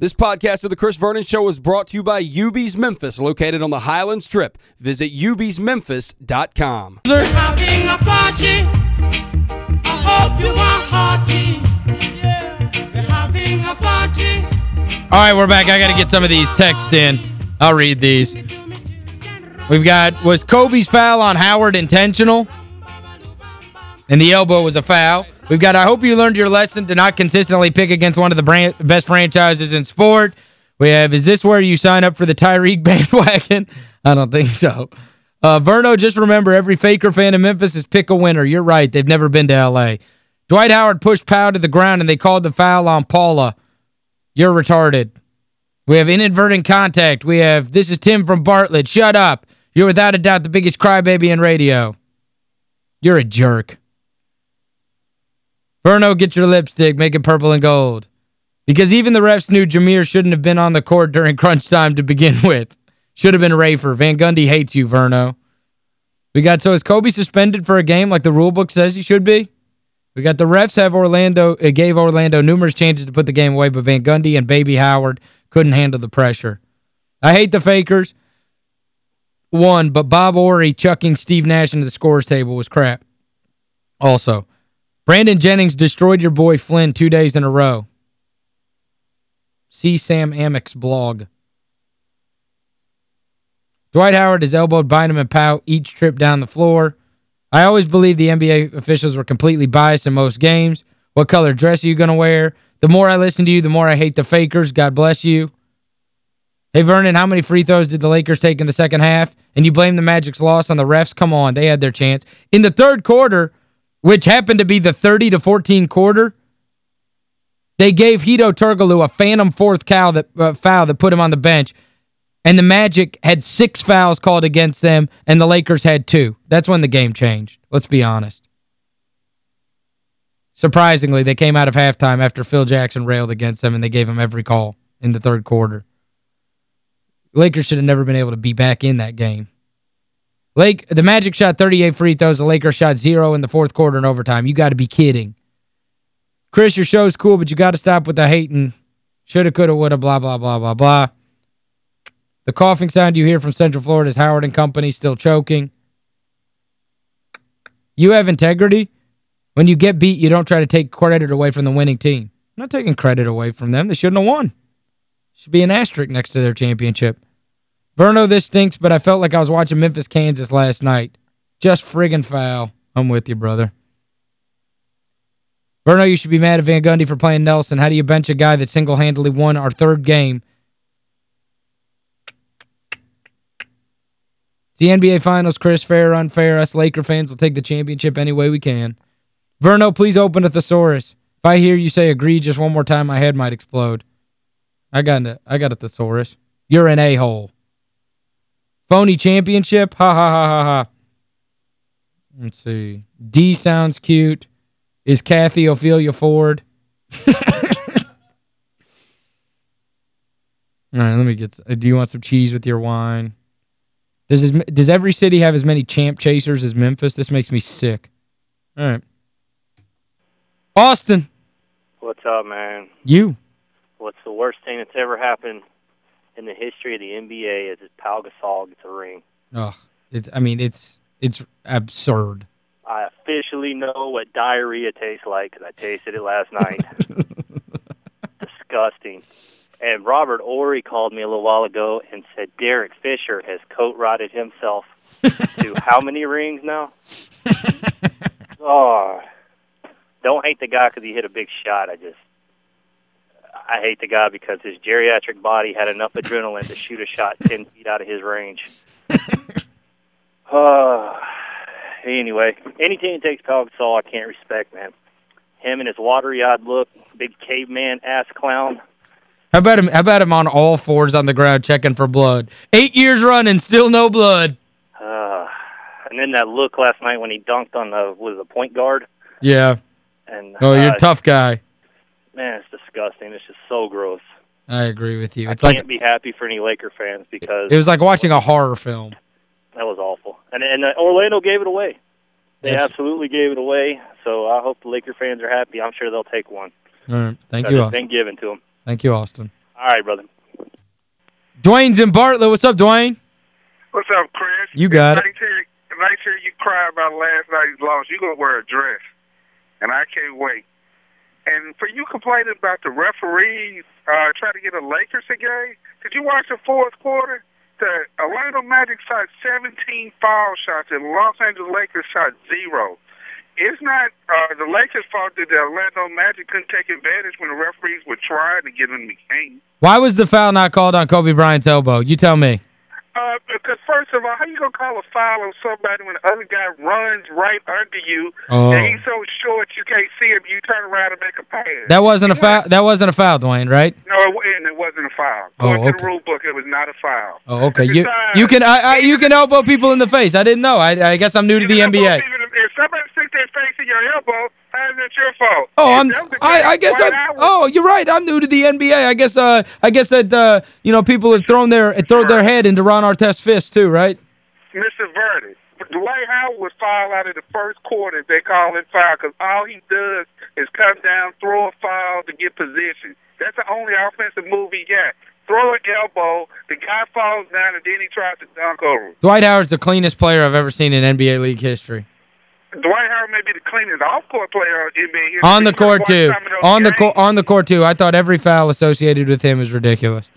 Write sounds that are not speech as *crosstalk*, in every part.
This podcast of The Chris Vernon Show is brought to you by UB's Memphis, located on the Highland Strip. Visit ubsmemphis.com. We're having a party. I hope you are hearty. We're having a party. All right, we're back. I got to get some of these texts in. I'll read these. We've got, was Kobe's foul on Howard intentional? And the elbow was a foul. We've got, I hope you learned your lesson to not consistently pick against one of the brand, best franchises in sport. We have, is this where you sign up for the Tyreke *laughs* bandwagon? I don't think so. Uh, Verno, just remember, every Faker fan in Memphis is pick a winner. You're right. They've never been to L.A. Dwight Howard pushed Powell to the ground, and they called the foul on Paula. You're retarded. We have inadvertent contact. We have, this is Tim from Bartlett. Shut up. You're without a doubt the biggest crybaby in radio. You're a jerk. Verno, get your lipstick. Make it purple and gold. Because even the refs knew Jameer shouldn't have been on the court during *laughs* crunch time to begin with. Should have been Rafer. Van Gundy hates you, Verno. We got, so is Kobe suspended for a game like the rule book says he should be? We got the refs have Orlando, it gave Orlando numerous chances to put the game away, but Van Gundy and Baby Howard couldn't handle the pressure. I hate the fakers. One, but Bob Horry chucking Steve Nash into the scores table was crap. Also, Brandon Jennings destroyed your boy Flynn two days in a row. See Sam Amick's blog. Dwight Howard has elbowed Bynum and Powell each trip down the floor. I always believed the NBA officials were completely biased in most games. What color dress are you going to wear? The more I listen to you, the more I hate the fakers. God bless you. Hey, Vernon, how many free throws did the Lakers take in the second half? And you blame the Magic's loss on the refs? Come on, they had their chance. In the third quarter, which happened to be the 30 to 14 quarter, they gave Hedo Turkoglu a phantom fourth foul that, uh, foul that put him on the bench. And the Magic had six fouls called against them, and the Lakers had two. That's when the game changed. Let's be honest. Surprisingly, they came out of halftime after Phil Jackson railed against them, and they gave him every call in the third quarter. Lakers should have never been able to be back in that game. Lake The Magic shot 38 free throws. The Lakers shot zero in the fourth quarter and overtime. You got to be kidding. Chris, your show's cool, but you got to stop with the hating. Shoulda, coulda, woulda, blah, blah, blah, blah, blah. The coughing sound you hear from Central Florida is Howard and Company still choking. You have integrity. When you get beat, you don't try to take credit away from the winning team. I'm not taking credit away from them. They shouldn't have won. Should be an asterisk next to their championship. Verno, this stinks, but I felt like I was watching Memphis, Kansas last night. Just friggin' foul. I'm with you, brother. Verno, you should be mad at Van Gundy for playing Nelson. How do you bench a guy that single-handedly won our third game It's the NBA Finals, Chris, fair or unfair. Us Laker fans will take the championship any way we can. Verno, please open a thesaurus. If I hear you say agree just one more time, my head might explode. I got a, I got a thesaurus. You're an a-hole. Phony championship? Ha, ha, ha, ha, ha. Let's see. D sounds cute. Is Kathy Ophelia Ford? *laughs* All right, let me get... Do you want some cheese with your wine? Does his, does every city have as many champ chasers as Memphis? This makes me sick. All right. Austin. What's up, man? You. What's the worst thing that's ever happened in the history of the NBA is Pau Gasol gets a ring. Oh, it's I mean, it's it's absurd. I officially know what diarrhea tastes like because I tasted it last night. *laughs* Disgusting. And Robert Horry called me a little while ago and said Derek Fisher has coat rotted himself to *laughs* how many rings now? *laughs* oh, don't hate the guy because he hit a big shot. I just, I hate the guy because his geriatric body had enough adrenaline to shoot a shot *laughs* 10 feet out of his range. *laughs* uh, anyway, anything that takes Pau Gasol, I can't respect, man. Him and his watery-eyed look, big caveman ass clown. How about him how about him on all fours on the ground checking for blood? Eight years running, still no blood. Uh, and then that look last night when he dunked on the was the point guard. Yeah. And Oh, you're uh, a tough guy. Man, it's disgusting. It's just so gross. I agree with you. It's I like can't be happy for any Laker fans because it was like watching a horror film. that was awful. And and uh, Orlando gave it away. They Yes. absolutely gave it away. So I hope the Laker fans are happy. I'm sure they'll take one. All right. Thank Because you. Austin. been given to them. Thank you, Austin. All right, brother. Dwayne's in Bartlett. What's up, Dwayne? What's up, Chris? You got it. Make sure, make sure you cry about last night's loss. You're going to wear a dress. And I can't wait. And for you complaining about the referees uh, trying to get a Lakers a game, did you watch the fourth quarter? The Orlando Magic shot 17 foul shots and Los Angeles Lakers shot zero. It's not uh, the Lakers' fault that the Orlando Magic couldn't take advantage when the referees were trying to get in the game. Why was the foul not called on Kobe Bryant's elbow? You tell me. Uh, because first of all, how you gonna call a foul on somebody when the other guy runs right under you Oh. and he's so short you can't see him? You turn around and make a pass. That wasn't a foul. That wasn't a foul, Dwayne, right? No, it, it wasn't a foul. Oh, According to the rule book, it was not a foul. Oh, okay. You besides- you can I, I you can elbow people in the face. I didn't know. I I guess I'm new to the NBA. if somebody sticks their face in your elbow, that your fault? Oh, I'm I I guess I Oh, you're right. I'm new to the NBA. I guess uh I guess that uh you know people have thrown their thrown their head into Ron Artest's fist too, right? Mr. Verdi. Dwight Howard was fouled out of the first quarter if they call him foul because all he does is come down, throw a foul to get position. That's the only offensive move he got. Throw an elbow, the guy falls down, and then he tries to dunk over him. Dwight Howard's the cleanest player I've ever seen in NBA league history. Dwight Howard may be the cleanest off-court player in NBA history. On the You could've court too. some of those On the games. court on the court too. I thought every foul associated with him is ridiculous.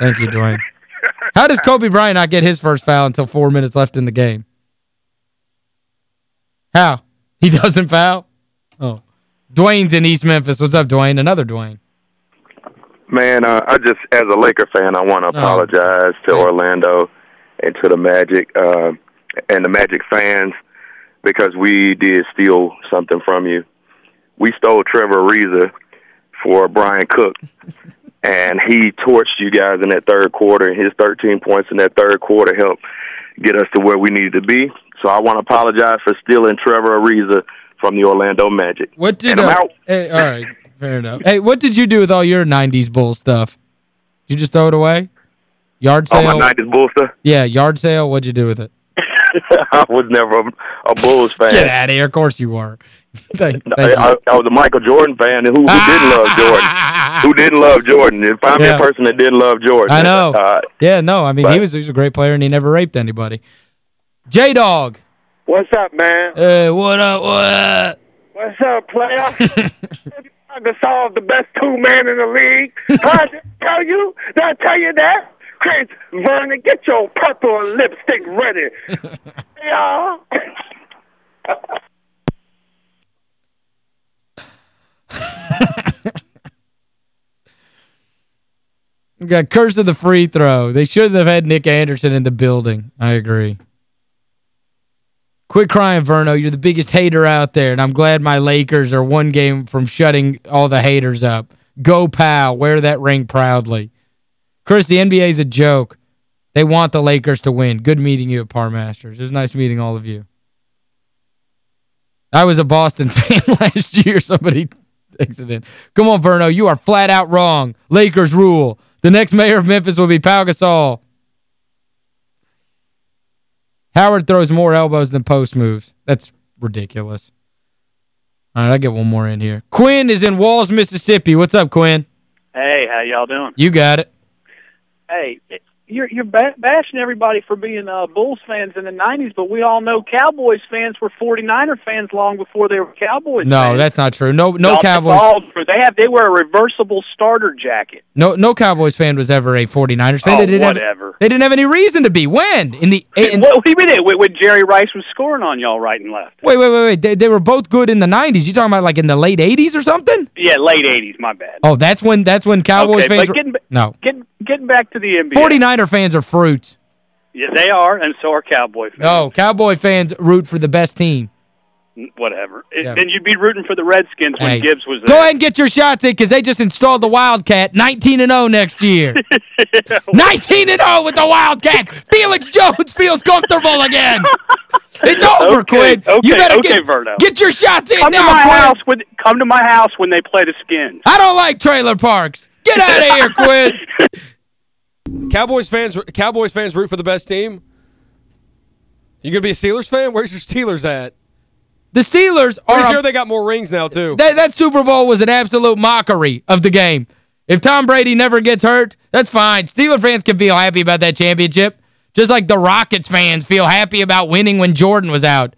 Thank you, Dwayne. *laughs* How does Kobe Bryant not get his first foul until four minutes left in the game? How? He *laughs* doesn't foul? Oh. Dwayne's in East Memphis. What's up, Dwayne? Another Dwayne. Man, uh, I just, as a Laker fan, I want to Oh. apologize to Orlando and to the Magic uh, and the Magic fans because we did steal something from you. We stole Trevor Ariza for Brian Cook, *laughs* and he torched you guys in that third quarter. And his 13 points in that third quarter helped get us to where we needed to be. So I want to apologize for stealing Trevor Ariza from the Orlando Magic. What did And I'm uh, out. Hey, all right. Fair enough. Hey, what did you do with all your 90s bull stuff? Did you just throw it away? Yard All sale? my 90s bull stuff. Yeah, yard sale. What'd you do with it? *laughs* I was never a, a Bulls fan. Get out of here. Of course you were. *laughs* Thank, thank I, you. I was a Michael Jordan fan who, who didn't love *laughs* Jordan. Who didn't love Jordan? And find me a person that didn't love Jordan. I know. Uh, Yeah, no, I mean, he was he was a great player and he never raped anybody. J-Dog. What's up, man? Hey, what up, what up? What's up, player? I can solve the best two men in the league. I just tell you, did I tell you that? Chris Vernon, get your purple lipstick ready. *laughs* Yeah. *laughs* We got curse of the free throw. They should have had Nick Anderson in the building. I agree. Quit crying, Verno. You're the biggest hater out there, and I'm glad my Lakers are one game from shutting all the haters up. Go, pal. Wear that ring proudly. Chris, the NBA's a joke. They want the Lakers to win. Good meeting you at Par Masters. It was nice meeting all of you. I was a Boston *laughs* fan last year. Somebody texted in. Come on, Verno. You are flat out wrong. Lakers rule. The next mayor of Memphis will be Pau Gasol. Howard throws more elbows than post moves. That's ridiculous. All right, I get one more in here. Quinn is in Walls, Mississippi. What's up, Quinn? Hey, how y'all doing? You got it. Hey, you're you're bashing everybody for being uh, Bulls fans in the '90s, but we all know Cowboys fans were 49er fans long before they were Cowboys No, fans. that's not true. No no Cowboys. They have they wear a reversible starter jacket. no no Cowboys fan was ever a 49ers fan. Oh, they didn't have whatever. they didn't have any reason to be. When? In the in, what do you mean? When, when Jerry Rice was scoring on y'all right and left? Wait, wait, wait, wait. They, they were both good in the 90s. You talking about like in the late 80s or something? Yeah, late '80s. My bad. Oh, that's when that's when Cowboys okay, fans were- getting No. getting getting back to the NBA. 49er fans are fruits. Yeah, they are, and so are Cowboy fans. No, Cowboy fans root for the best team. Whatever. Yeah. Then you'd be rooting for the Redskins when Hey, Gibbs was there. Go ahead and get your shots in because they just installed the Wildcat 19 and 0 next year. *laughs* 19 and 0 with the Wildcat. *laughs* Felix Jones feels comfortable again. It's over, Okay, Quinn. okay, you better okay, get, Verno. get your shots in come now, to my Quinn. house when come to my house when they play the Skins. I don't like trailer parks. Get out of here, Quinn. *laughs* Cowboys fans Cowboys fans root for the best team. You going to be a Steelers fan? Where's your Steelers at? The Steelers are Pretty sure they got more rings now, too. That that Super Bowl was an absolute mockery of the game. If Tom Brady never gets hurt, that's fine. Steeler fans can feel happy about that championship, just like the Rockets fans feel happy about winning when Jordan was out.